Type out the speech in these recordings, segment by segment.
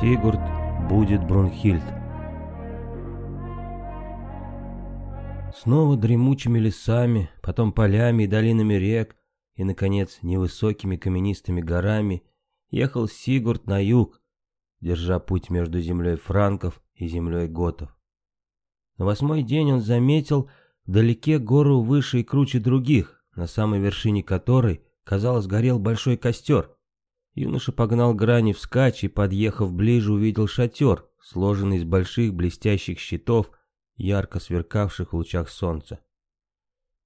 Сигурд будет Брунхильд. Снова дремучими лесами, потом полями и долинами рек, и, наконец, невысокими каменистыми горами ехал Сигурд на юг, держа путь между землей франков и землей готов. На восьмой день он заметил вдалеке гору выше и круче других, на самой вершине которой, казалось, горел большой костер. Юноша погнал грани вскачь и, подъехав ближе, увидел шатер, сложенный из больших блестящих щитов, ярко сверкавших в лучах солнца.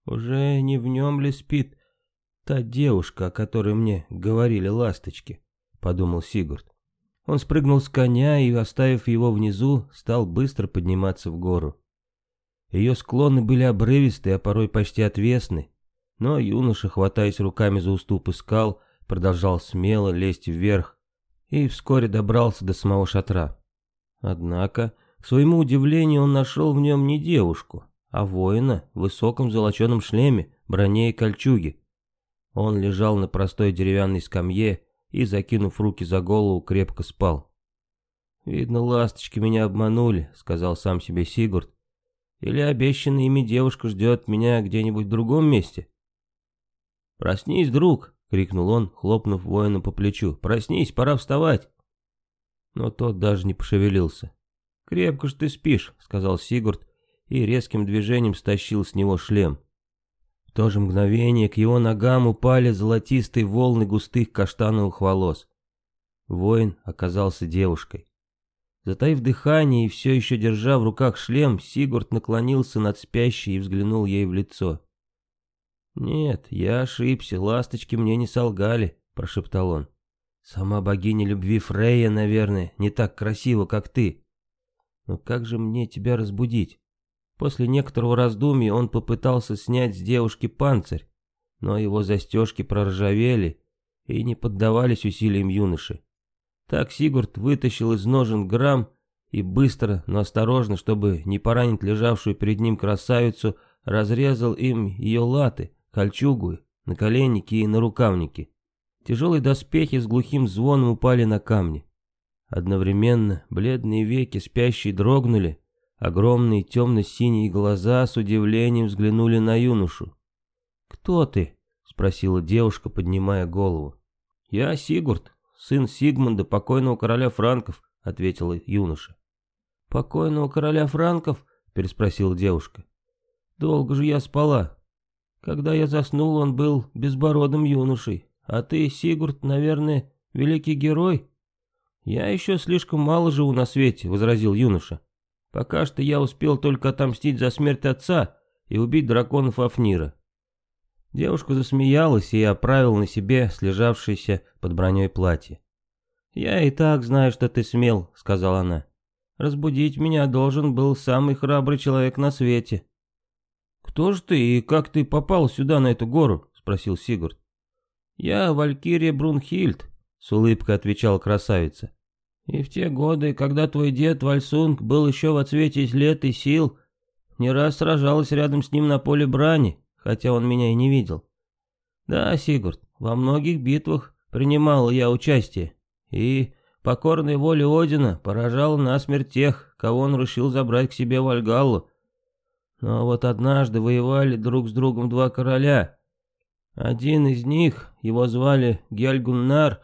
«Уже не в нем ли спит та девушка, о которой мне говорили ласточки?» — подумал Сигурд. Он спрыгнул с коня и, оставив его внизу, стал быстро подниматься в гору. Ее склоны были обрывистые, а порой почти отвесны, но юноша, хватаясь руками за уступы скал, продолжал смело лезть вверх и вскоре добрался до самого шатра. Однако, к своему удивлению, он нашел в нем не девушку, а воина в высоком золоченом шлеме, броне и кольчуге. Он лежал на простой деревянной скамье и, закинув руки за голову, крепко спал. «Видно, ласточки меня обманули», — сказал сам себе Сигурд. «Или обещанная ими девушка ждет меня где-нибудь в другом месте?» «Проснись, друг!» — крикнул он, хлопнув воину по плечу. «Проснись, пора вставать!» Но тот даже не пошевелился. «Крепко ж ты спишь», — сказал Сигурд и резким движением стащил с него шлем. В то же мгновение к его ногам упали золотистые волны густых каштановых волос. Воин оказался девушкой. Затаив дыхание и все еще держа в руках шлем, Сигурд наклонился над спящей и взглянул ей в лицо. «Нет, я ошибся, ласточки мне не солгали», — прошептал он. «Сама богиня любви Фрейя, наверное, не так красива, как ты. Но как же мне тебя разбудить?» После некоторого раздумья он попытался снять с девушки панцирь, но его застежки проржавели и не поддавались усилиям юноши. Так Сигурд вытащил из ножен грамм и быстро, но осторожно, чтобы не поранить лежавшую перед ним красавицу, разрезал им ее латы, кольчугу, наколенники и нарукавники. Тяжелые доспехи с глухим звоном упали на камни. Одновременно бледные веки спящие дрогнули, Огромные темно-синие глаза с удивлением взглянули на юношу. «Кто ты?» — спросила девушка, поднимая голову. «Я Сигурд, сын Сигмунда, покойного короля франков», — ответила юноша. «Покойного короля франков?» — переспросила девушка. «Долго же я спала. Когда я заснул, он был безбородым юношей. А ты, Сигурд, наверное, великий герой?» «Я еще слишком мало живу на свете», — возразил юноша. Пока что я успел только отомстить за смерть отца и убить драконов Афнира. Девушка засмеялась и оправила на себе слежавшееся под броней платье. «Я и так знаю, что ты смел», — сказала она. «Разбудить меня должен был самый храбрый человек на свете». «Кто же ты и как ты попал сюда, на эту гору?» — спросил Сигурд. «Я Валькирия Брунхильд», — с улыбкой отвечала красавица. И в те годы, когда твой дед Вальсунг был еще в отсвете лет и сил, не раз сражалась рядом с ним на поле брани, хотя он меня и не видел. Да, Сигурд, во многих битвах принимал я участие, и, покорной воле Одина, поражал насмерть тех, кого он решил забрать к себе в Альгаллу. Но вот однажды воевали друг с другом два короля. Один из них, его звали Гельгуннар,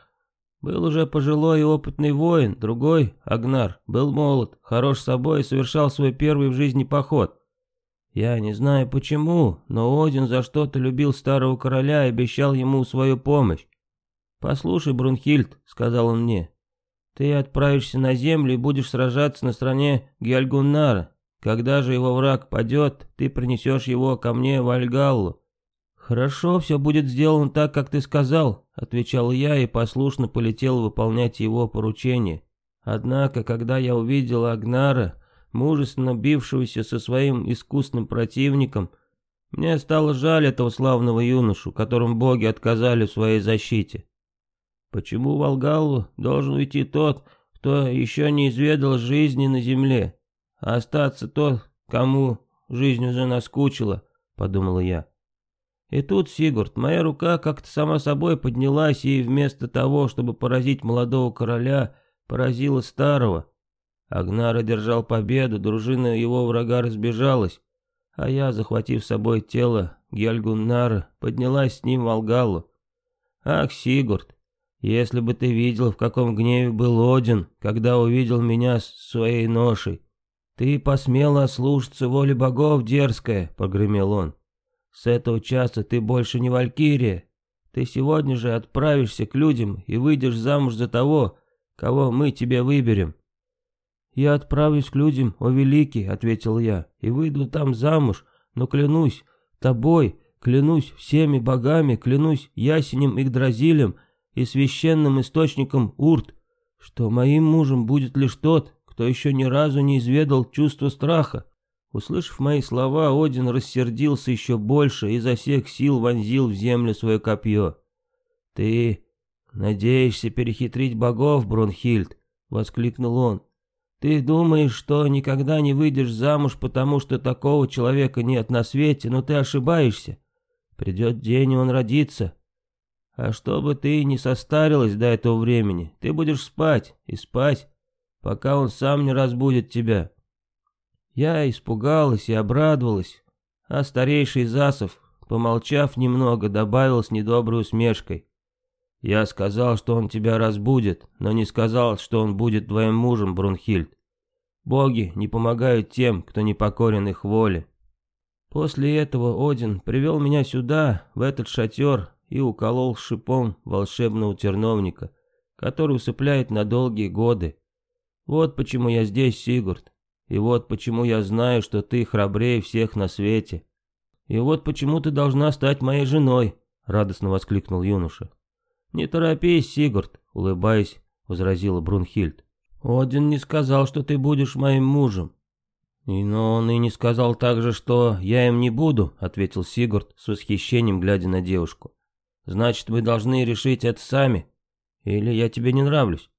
был уже пожилой и опытный воин, другой, Агнар, был молод, хорош собой и совершал свой первый в жизни поход. Я не знаю почему, но Один за что-то любил старого короля и обещал ему свою помощь. «Послушай, Брунхильд», — сказал он мне, — «ты отправишься на землю и будешь сражаться на стороне Геальгуннара. Когда же его враг падет, ты принесешь его ко мне в Альгаллу. «Хорошо, все будет сделано так, как ты сказал», — отвечал я и послушно полетел выполнять его поручение. Однако, когда я увидел Агнара, мужественно бившегося со своим искусным противником, мне стало жаль этого славного юношу, которому боги отказали в своей защите. Почему в Алгалу должен уйти тот, кто еще не изведал жизни на земле, остаться тот, кому жизнь уже наскучила, подумал я. И тут, Сигурд, моя рука как-то сама собой поднялась, и вместо того, чтобы поразить молодого короля, поразило старого. Агнар одержал победу, дружина его врага разбежалась, а я, захватив с собой тело Гельгуннара, поднялась с ним в Алгалу. Ах, Сигурд, если бы ты видел, в каком гневе был Один, когда увидел меня с своей ношей. Ты посмела ослушаться воли богов, дерзкая, погремел он. С этого часа ты больше не валькирия. Ты сегодня же отправишься к людям и выйдешь замуж за того, кого мы тебе выберем. «Я отправлюсь к людям, о великий», — ответил я, — «и выйду там замуж, но клянусь тобой, клянусь всеми богами, клянусь ясенем Игдразилем и священным источником Урт, что моим мужем будет лишь тот, кто еще ни разу не изведал чувства страха». Услышав мои слова, Один рассердился еще больше и изо всех сил вонзил в землю свое копье. «Ты надеешься перехитрить богов, Бронхильд?» — воскликнул он. Ты думаешь, что никогда не выйдешь замуж, потому что такого человека нет на свете, но ты ошибаешься. Придет день, и он родится. А чтобы ты не состарилась до этого времени, ты будешь спать и спать, пока он сам не разбудит тебя. Я испугалась и обрадовалась, а старейший Засов, помолчав немного, добавил с недоброй усмешкой. Я сказал, что он тебя разбудит, но не сказал, что он будет твоим мужем, Брунхильд. Боги не помогают тем, кто не покорен их воле. После этого Один привел меня сюда, в этот шатер, и уколол шипом волшебного терновника, который усыпляет на долгие годы. Вот почему я здесь, Сигурд. И вот почему я знаю, что ты храбрее всех на свете. И вот почему ты должна стать моей женой, радостно воскликнул юноша. «Не торопись, Сигурд», — улыбаясь, возразила Брунхильд. «Один не сказал, что ты будешь моим мужем». «Но он и не сказал также, что я им не буду», — ответил Сигурд с восхищением, глядя на девушку. «Значит, мы должны решить это сами. Или я тебе не нравлюсь?»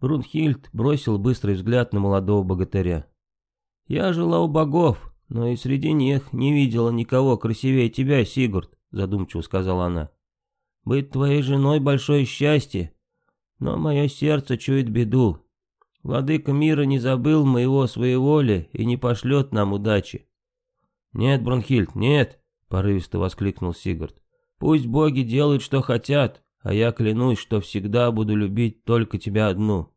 Брунхильд бросил быстрый взгляд на молодого богатыря. «Я жила у богов, но и среди них не видела никого красивее тебя, Сигурд», — задумчиво сказала она. Быть твоей женой большое счастье, но мое сердце чует беду. Владыка мира не забыл моего своеволия и не пошлет нам удачи. Нет, Бронхильд, нет, порывисто воскликнул Сигард. Пусть боги делают, что хотят, а я клянусь, что всегда буду любить только тебя одну.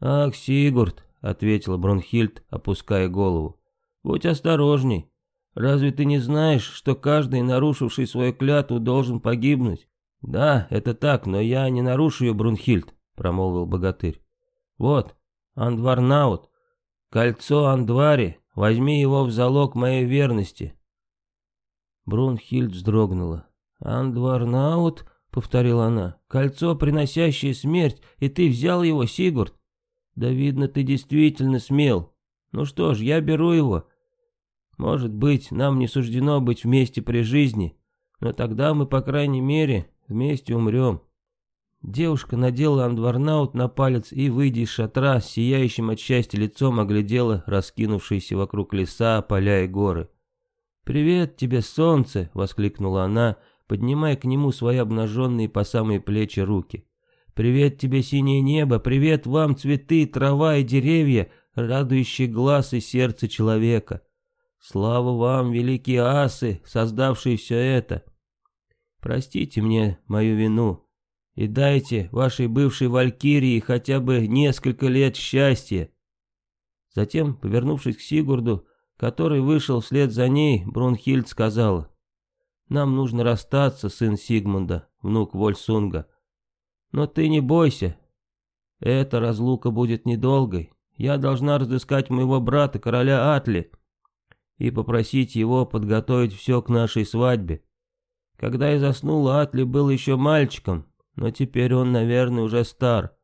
Ах, Сигурд, ответила Бронхильд, опуская голову. Будь осторожней. Разве ты не знаешь, что каждый, нарушивший свою клятву, должен погибнуть? «Да, это так, но я не нарушу ее, Брунхильд», — промолвил богатырь. «Вот, Андварнаут, кольцо Андвари, возьми его в залог моей верности». Брунхильд вздрогнула. «Андварнаут?» — повторила она. «Кольцо, приносящее смерть, и ты взял его, Сигурд? Да видно, ты действительно смел. Ну что ж, я беру его. Может быть, нам не суждено быть вместе при жизни, но тогда мы, по крайней мере, Вместе умрем. Девушка надела андварнаут на палец и, выйдя из шатра, сияющим от счастья лицом оглядела раскинувшиеся вокруг леса, поля и горы. «Привет тебе, солнце!» — воскликнула она, поднимая к нему свои обнаженные по самые плечи руки. «Привет тебе, синее небо! Привет вам, цветы, трава и деревья, радующие глаз и сердце человека! Слава вам, великие асы, создавшие все это!» Простите мне мою вину и дайте вашей бывшей валькирии хотя бы несколько лет счастья. Затем, повернувшись к Сигурду, который вышел вслед за ней, Брунхильд сказала, «Нам нужно расстаться, сын Сигмунда, внук Вольсунга. Но ты не бойся, эта разлука будет недолгой. Я должна разыскать моего брата, короля Атли, и попросить его подготовить все к нашей свадьбе. Когда я заснул, Атли был еще мальчиком, но теперь он, наверное, уже стар.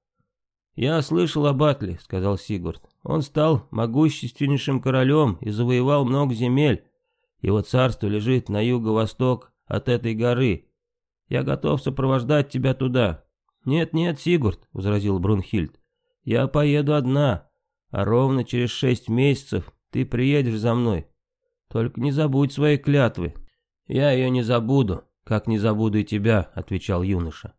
«Я слышал об Атли», — сказал Сигурд. «Он стал могущественнейшим королем и завоевал много земель. Его царство лежит на юго-восток от этой горы. Я готов сопровождать тебя туда». «Нет-нет, Сигурд», — возразил Брунхильд. «Я поеду одна, а ровно через шесть месяцев ты приедешь за мной. Только не забудь свои клятвы, «Я ее не забуду, как не забуду и тебя», — отвечал юноша.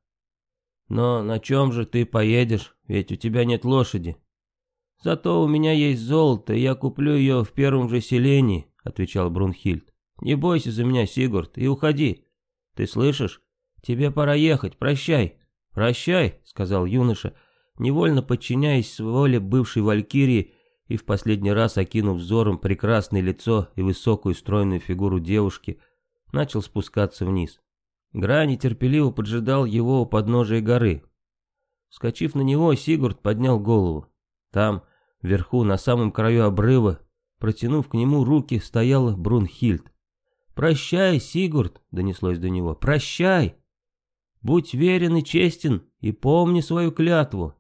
«Но на чем же ты поедешь?» — ведь у тебя нет лошади. Зато у меня есть золото, и я куплю ее в первом же селении, отвечал Брунхильд. Не бойся за меня, Сигурд, и уходи. Ты слышишь? Тебе пора ехать, прощай. Прощай, сказал юноша, невольно подчиняясь воле бывшей валькирии и в последний раз окинув взором прекрасное лицо и высокую стройную фигуру девушки, начал спускаться вниз. Грани терпеливо поджидал его у подножия горы. Скочив на него, Сигурд поднял голову. Там, вверху, на самом краю обрыва, протянув к нему руки, стояла Брунхильд. «Прощай, Сигурд!» — донеслось до него. «Прощай! Будь верен и честен, и помни свою клятву!»